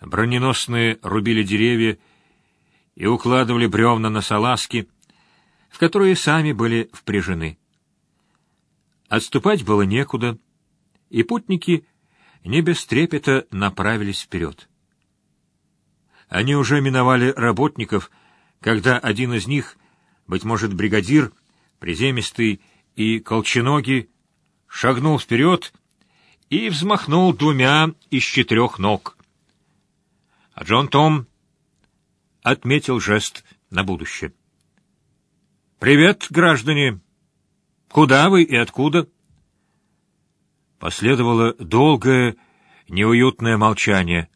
Броненосные рубили деревья и укладывали бревна на салазки, в которые сами были впряжены. Отступать было некуда, и путники не без трепета направились вперед. Они уже миновали работников, когда один из них, быть может, бригадир, приземистый и колченогий, шагнул вперед и взмахнул двумя из четырех ног. А Джон Том отметил жест на будущее. «Привет, граждане! Куда вы и откуда?» Последовало долгое, неуютное молчание.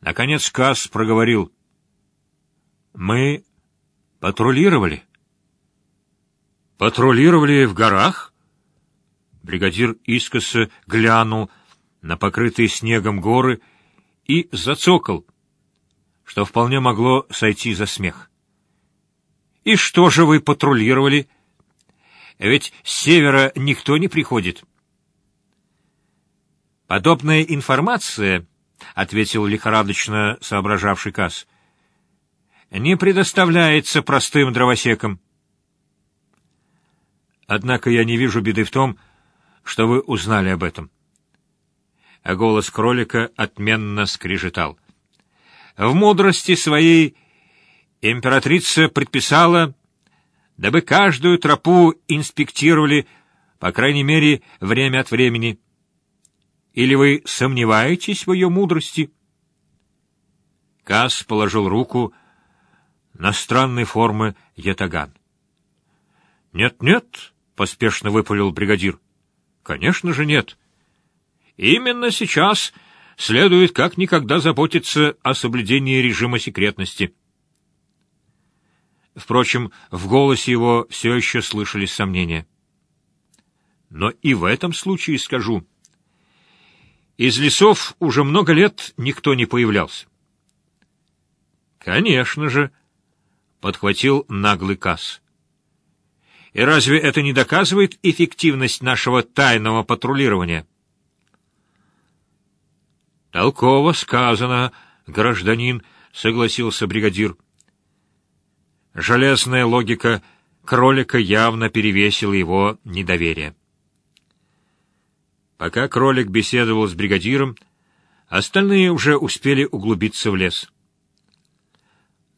Наконец Касс проговорил. «Мы патрулировали». «Патрулировали в горах?» Бригадир искоса глянул на покрытые снегом горы и зацокал, что вполне могло сойти за смех. «И что же вы патрулировали? Ведь с севера никто не приходит». «Подобная информация, — ответил лихорадочно соображавший Касс, — не предоставляется простым дровосекам. Однако я не вижу беды в том, что вы узнали об этом. А голос кролика отменно скрежетал. В мудрости своей императрица предписала, дабы каждую тропу инспектировали, по крайней мере, время от времени. Или вы сомневаетесь в ее мудрости? Кас положил руку на странной формы ятаган. «Нет-нет», поспешно выпалил бригадир. Конечно же нет. Именно сейчас следует как никогда заботиться о соблюдении режима секретности. Впрочем, в голосе его все еще слышались сомнения. Но и в этом случае скажу. Из лесов уже много лет никто не появлялся. Конечно же, — подхватил наглый Касс. И разве это не доказывает эффективность нашего тайного патрулирования? Толково сказано, гражданин, согласился бригадир. Железная логика кролика явно перевесила его недоверие. Пока кролик беседовал с бригадиром, остальные уже успели углубиться в лес.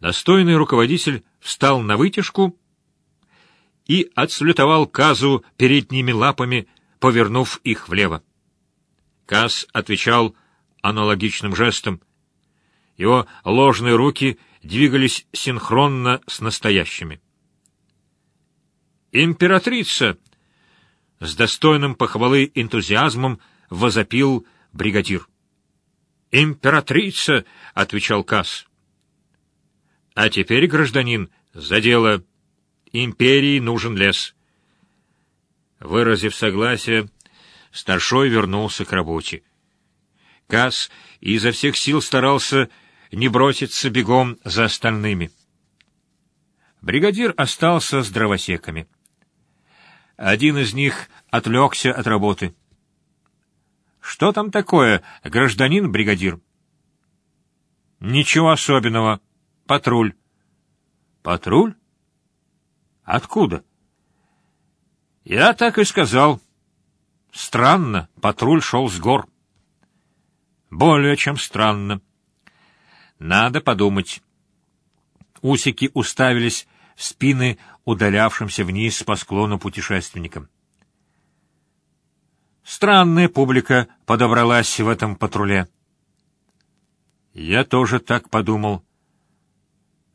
Достойный руководитель встал на вытяжку и отсалютовал Казу передними лапами, повернув их влево. Каз отвечал аналогичным жестом. Его ложные руки двигались синхронно с настоящими. «Императрица!» — с достойным похвалы энтузиазмом возопил бригадир. «Императрица!» — отвечал Каз. «А теперь, гражданин, за дело!» Империи нужен лес. Выразив согласие, старшой вернулся к работе. Касс изо всех сил старался не броситься бегом за остальными. Бригадир остался с дровосеками. Один из них отвлекся от работы. — Что там такое, гражданин-бригадир? — Ничего особенного. Патруль. — Патруль? Откуда? Я так и сказал. Странно, патруль шел с гор. Более чем странно. Надо подумать. Усики уставились в спины удалявшимся вниз по склону путешественникам. Странная публика подобралась в этом патруле. Я тоже так подумал.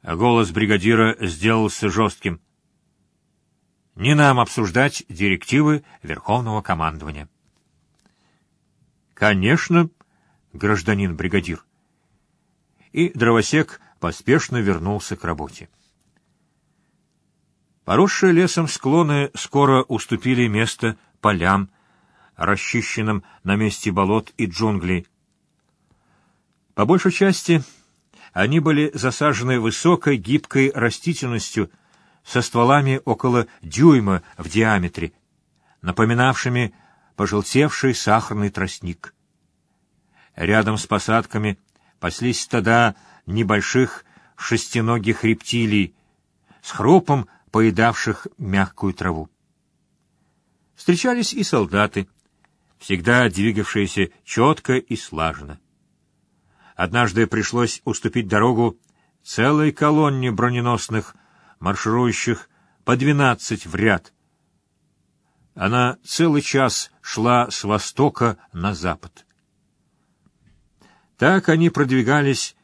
А голос бригадира сделался жестким. Не нам обсуждать директивы Верховного командования. Конечно, гражданин бригадир. И дровосек поспешно вернулся к работе. Поросшие лесом склоны скоро уступили место полям, расчищенным на месте болот и джунглей. По большей части они были засажены высокой гибкой растительностью, со стволами около дюйма в диаметре, напоминавшими пожелтевший сахарный тростник. Рядом с посадками паслись стада небольших шестиногих рептилий, с хрупом поедавших мягкую траву. Встречались и солдаты, всегда двигавшиеся четко и слаженно. Однажды пришлось уступить дорогу целой колонне броненосных, марширующих по двенадцать в ряд. Она целый час шла с востока на запад. Так они продвигались,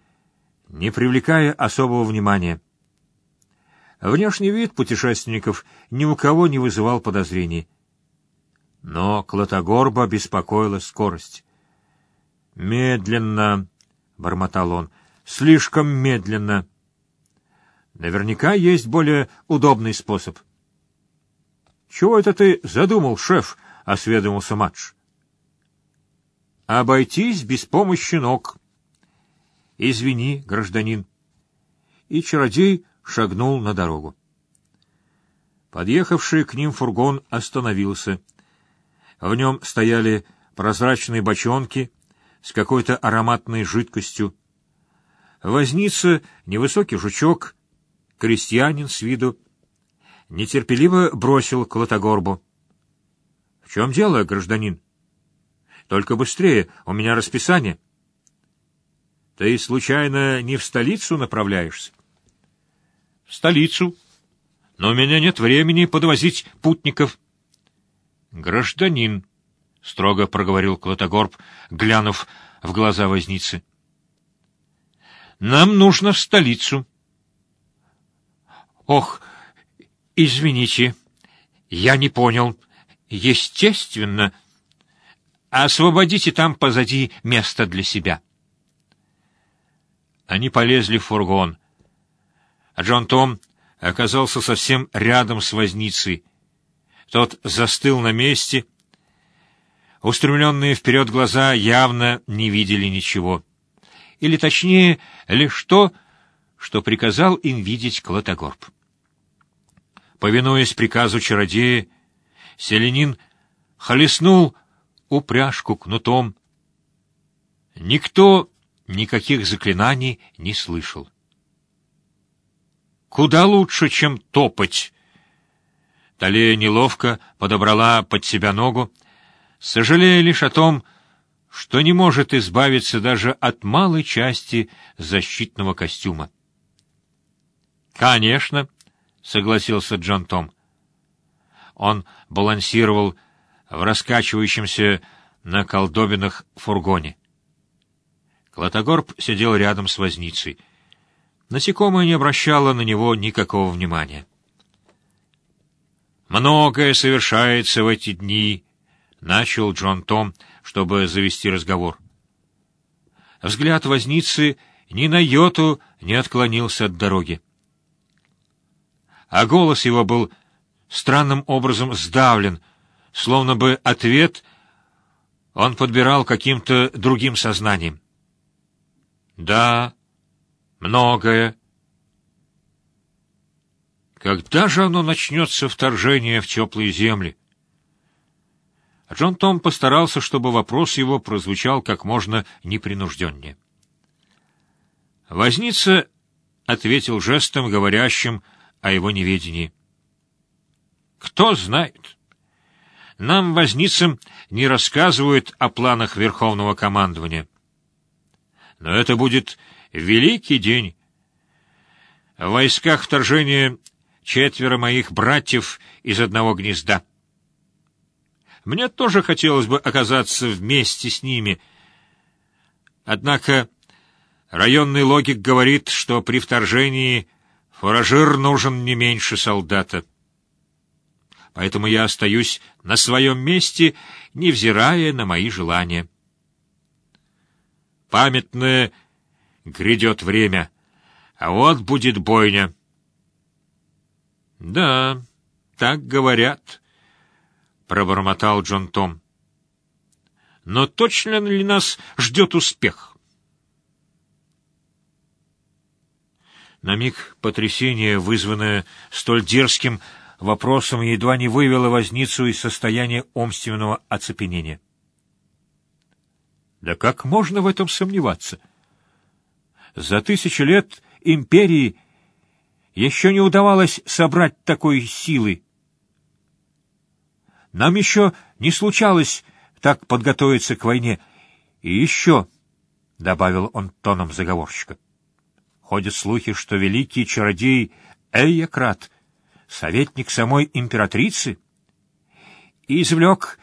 не привлекая особого внимания. Внешний вид путешественников ни у кого не вызывал подозрений. Но Клотогорба беспокоила скорость. «Медленно», — бормотал он, — «слишком медленно». Наверняка есть более удобный способ. «Чего это ты задумал, шеф?» — осведомился Мадж. «Обойтись без помощи ног». «Извини, гражданин». И чародей шагнул на дорогу. Подъехавший к ним фургон остановился. В нем стояли прозрачные бочонки с какой-то ароматной жидкостью. Возница невысокий жучок, крестьянин с виду, нетерпеливо бросил Клотогорбу. — В чем дело, гражданин? — Только быстрее, у меня расписание. — Ты, случайно, не в столицу направляешься? — В столицу. Но у меня нет времени подвозить путников. — Гражданин, — строго проговорил Клотогорб, глянув в глаза возницы. — Нам нужно в столицу. — Ох, извините, я не понял. Естественно. Освободите там позади место для себя. Они полезли в фургон. Джон Том оказался совсем рядом с возницей. Тот застыл на месте. Устремленные вперед глаза явно не видели ничего. Или, точнее, лишь то, что приказал им видеть Клотогорб. Повинуясь приказу чародея, селянин хлестнул упряжку кнутом. Никто никаких заклинаний не слышал. Куда лучше, чем топать. Талея неловко подобрала под себя ногу, сожалея лишь о том, что не может избавиться даже от малой части защитного костюма. «Конечно», — согласился Джон Том. Он балансировал в раскачивающемся на колдобинах фургоне. Клотогорб сидел рядом с возницей. Насекомое не обращало на него никакого внимания. «Многое совершается в эти дни», — начал Джон Том, чтобы завести разговор. Взгляд возницы ни на йоту не отклонился от дороги а голос его был странным образом сдавлен, словно бы ответ он подбирал каким-то другим сознанием. «Да, многое. Когда же оно начнется, вторжение в теплые земли?» Джон Том постарался, чтобы вопрос его прозвучал как можно непринужденнее. Возница ответил жестом, говорящим о его неведении. Кто знает? Нам, возницам, не рассказывают о планах Верховного командования. Но это будет великий день. В войсках вторжения четверо моих братьев из одного гнезда. Мне тоже хотелось бы оказаться вместе с ними. Однако районный логик говорит, что при вторжении Фуражир нужен не меньше солдата. Поэтому я остаюсь на своем месте, невзирая на мои желания. Памятное грядет время, а вот будет бойня. — Да, так говорят, — пробормотал Джон Том. — Но точно ли нас ждет успех? На миг потрясение, вызванное столь дерзким вопросом, едва не вывело возницу из состояния умственного оцепенения. Да как можно в этом сомневаться? За тысячи лет империи еще не удавалось собрать такой силы. Нам еще не случалось так подготовиться к войне. И еще, — добавил он тоном заговорщика, — ходят слухи, что великий чародей Эйякрат, советник самой императрицы, извлек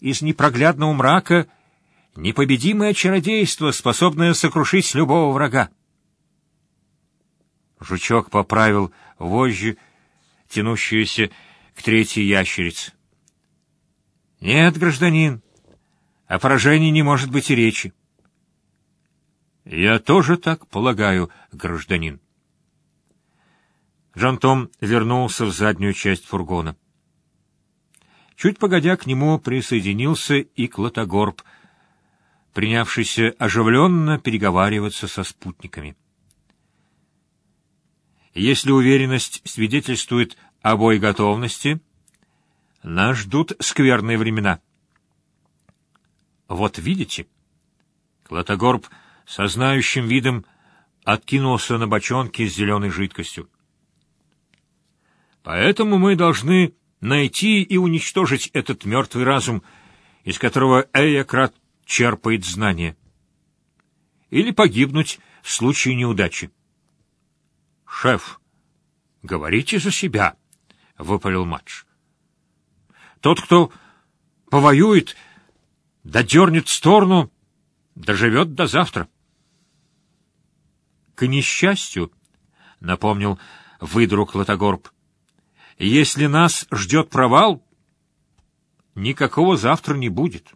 из непроглядного мрака непобедимое чародейство, способное сокрушить любого врага. Жучок поправил вожжи, тянущиеся к третьей ящерице. — Нет, гражданин, о поражении не может быть и речи. — Я тоже так полагаю, гражданин. Джон Том вернулся в заднюю часть фургона. Чуть погодя к нему присоединился и Клотогорб, принявшийся оживленно переговариваться со спутниками. Если уверенность свидетельствует о боеготовности, нас ждут скверные времена. Вот видите? Клотогорб со знающим видом откинулся на бочонке с зеленой жидкостью. Поэтому мы должны найти и уничтожить этот мертвый разум, из которого Эйократ черпает знания. Или погибнуть в случае неудачи. «Шеф, говорите за себя», — выпалил Матч. «Тот, кто повоюет, додернет сторону, доживет до завтра». «К несчастью», — напомнил выдруг Латогорб, — «если нас ждет провал, никакого завтра не будет».